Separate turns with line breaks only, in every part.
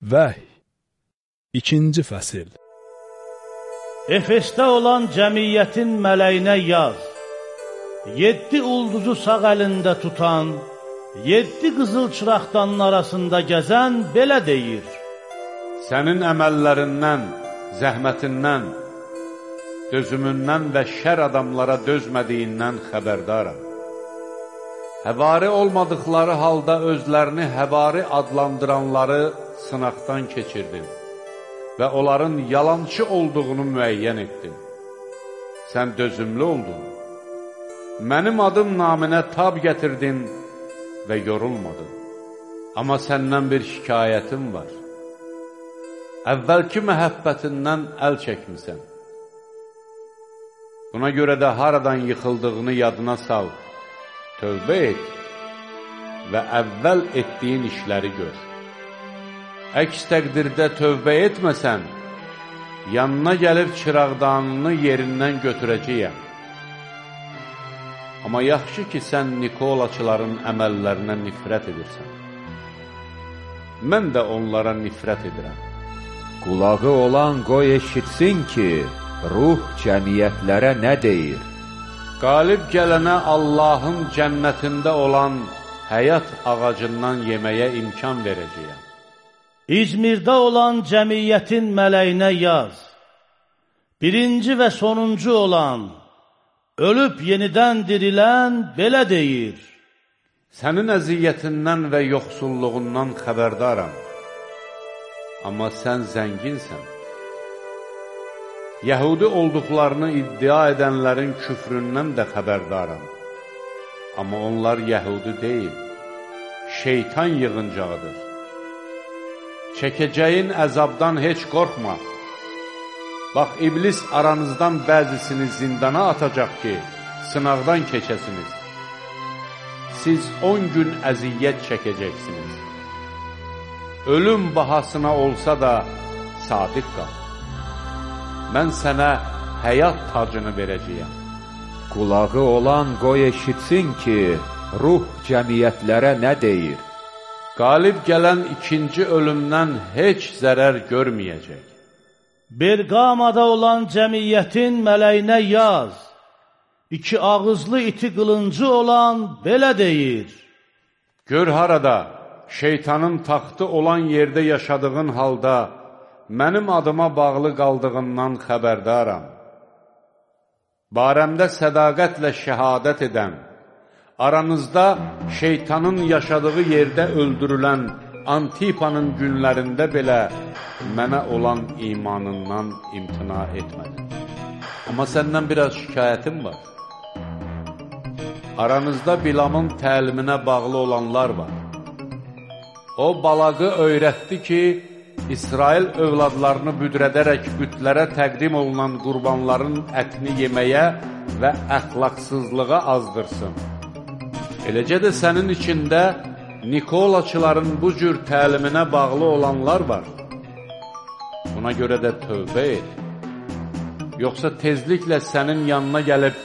Vəhy İkinci fəsil
Efesdə olan cəmiyyətin mələyinə yaz. Yeddi ulduzu sağ əlində tutan, yeddi qızıl çıraqdanın arasında gəzən belə deyir.
Sənin əməllərindən, zəhmətindən, dözümündən və şər adamlara dözmədiyindən xəbərdaram. Həvari olmadıqları halda özlərini həvari adlandıranları sınaqdan keçirdin və onların yalançı olduğunu müəyyən etdin. Sən dözümlü oldun. Mənim adım naminə tab gətirdin və yorulmadın. Amma səndən bir şikayətim var. Əvvəlki məhəbbətindən əl çəkmisən. Buna görə də haradan yıxıldığını yadına sal, tövbə et və əvvəl etdiyin işləri gör. Əks təqdirdə tövbə etməsən, yanına gəlib çıraqdanını yerindən götürəcəyəm. Amma yaxşı ki, sən Nikolaçıların əməllərinə nifrət edirsən. Mən də onlara nifrət edirəm.
Qulağı olan qoy eşitsin ki, ruh cəmiyyətlərə nə deyir?
Qalib gələnə Allahın cənnətində olan həyat ağacından yeməyə imkan verəcəyəm.
İzmirdə olan cəmiyyətin mələyinə yaz. Birinci və sonuncu olan, ölüb yenidən dirilən belə deyir.
Sənin əziyyətindən və yoxsulluğundan xəbərdaram. Amma sən zənginsən. Yəhudi olduqlarını iddia edənlərin küfründən də xəbərdaram. Amma onlar yəhudi deyil, şeytan yığıncağıdır. Çəkəcəyin əzabdan heç qorxma. Bax, iblis aranızdan bəzisini zindana atacaq ki, sınaqdan keçəsiniz. Siz 10 gün əziyyət çəkəcəksiniz. Ölüm bahasına olsa da sadiq qal. Mən sənə həyat tacını verəcəyəm.
Qulağı olan qoy eşitsin ki, ruh cəmiyyətlərə nə deyir?
Qalib gələn ikinci ölümdən heç zərər görməyəcək.
Berqamada olan cəmiyyətin mələyinə yaz. İki ağızlı iti qılıncı olan belə deyir.
Gör harada, şeytanın taxtı olan yerdə yaşadığın halda, mənim adıma bağlı qaldığından xəbərdaram. Barəmdə sədaqətlə şəhadət edən, aranızda şeytanın yaşadığı yerdə öldürülən Antipanın günlərində belə mənə olan imanından imtina etmədi. Amma səndən biraz şikayətim var. Aranızda Bilamın təliminə bağlı olanlar var. O, balağı öyrətdi ki, İsrail övladlarını büdrədərək bütlərə təqdim olunan qurbanların ətini yeməyə və əxlaqsızlığa azdırsın. Eləcə də sənin içində Nikolaçıların bu cür təliminə bağlı olanlar var. Buna görə də tövbə et. Yoxsa tezliklə sənin yanına gəlib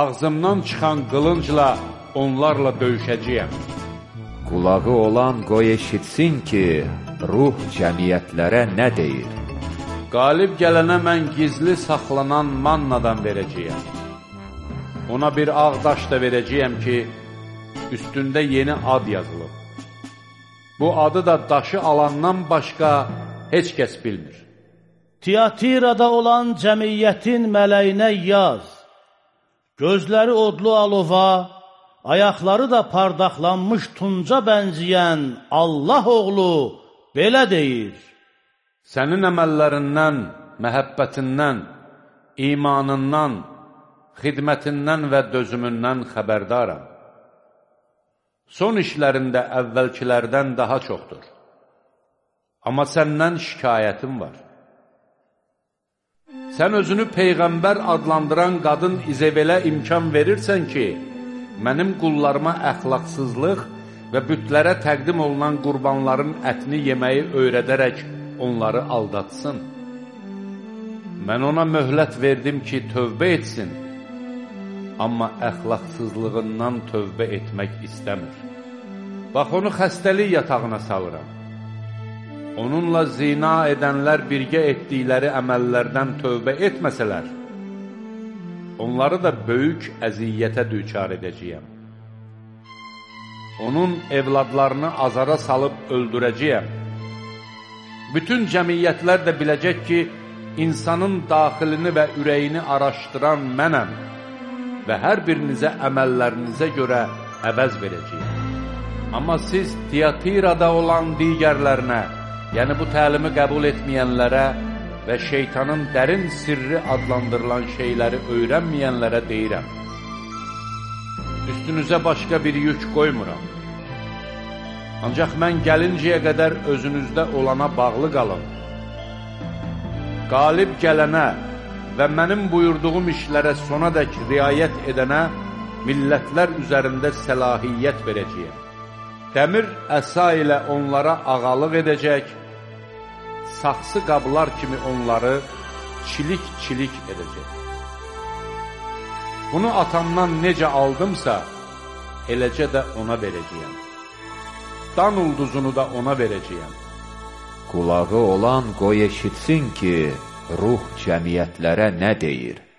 ağzımdan çıxan qılıncla onlarla döyüşəcəyəm.
Qulağı olan qoy eşitsin ki, ruh cəmiyyətlərə nə deyir?
Qalib gələnə mən gizli saxlanan mannadan verəcəyəm. Ona bir ağ daş da verəcəyəm ki, üstündə yeni ad yazılıb. Bu adı da daşı alandan başqa heç kəs bilmir.
Tiyatirada olan cəmiyyətin mələyinə yaz. Gözləri odlu alova, ayaqları da pardaqlanmış tunca bənziyən Allah oğlu belə deyir.
Sənin əməllərindən, məhəbbətindən, imanından, xidmətindən və dözümündən xəbərdaram son işlərində əvvəlkilərdən daha çoxdur. Amma səndən şikayətim var. Sən özünü Peyğəmbər adlandıran qadın İzebelə imkan verirsən ki, mənim qullarıma əxlaqsızlıq və bütlərə təqdim olunan qurbanların ətini yeməyi öyrədərək onları aldatsın. Mən ona möhlət verdim ki, tövbə etsin amma əxlaqsızlığından tövbə etmək istəmir. Bax, onu xəstəlik yatağına salıram. onunla zina edənlər birgə etdikləri əməllərdən tövbə etməsələr, onları da böyük əziyyətə düçar edəcəyəm. Onun evladlarını azara salıb öldürəcəyəm. Bütün cəmiyyətlər də biləcək ki, insanın daxilini və ürəyini araşdıran mənəm və hər birinizə əməllərinizə görə əvəz verəcəyəm. Amma siz Tiyatirada olan digərlərinə, yəni bu təlimi qəbul etməyənlərə və şeytanın dərin sirri adlandırılan şeyləri öyrənməyənlərə deyirəm. Üstünüzə başqa bir yük qoymuram. Ancaq mən gəlincəyə qədər özünüzdə olana bağlı qalın. Qalib gələnə və mənim buyurduğum işlərə sona dək riayət edənə millətlər üzərində səlahiyyət verəcəyəm. Dəmir əsa ilə onlara ağalıq edəcək, saxsı qablar kimi onları çilik-çilik edəcək. Bunu atamdan necə aldımsa, eləcə də ona verəcəyəm. Dan ulduzunu da ona verəcəyəm.
Qulağı olan qoy eşitsin ki, ruh cəmiyyətlərə nə deyir?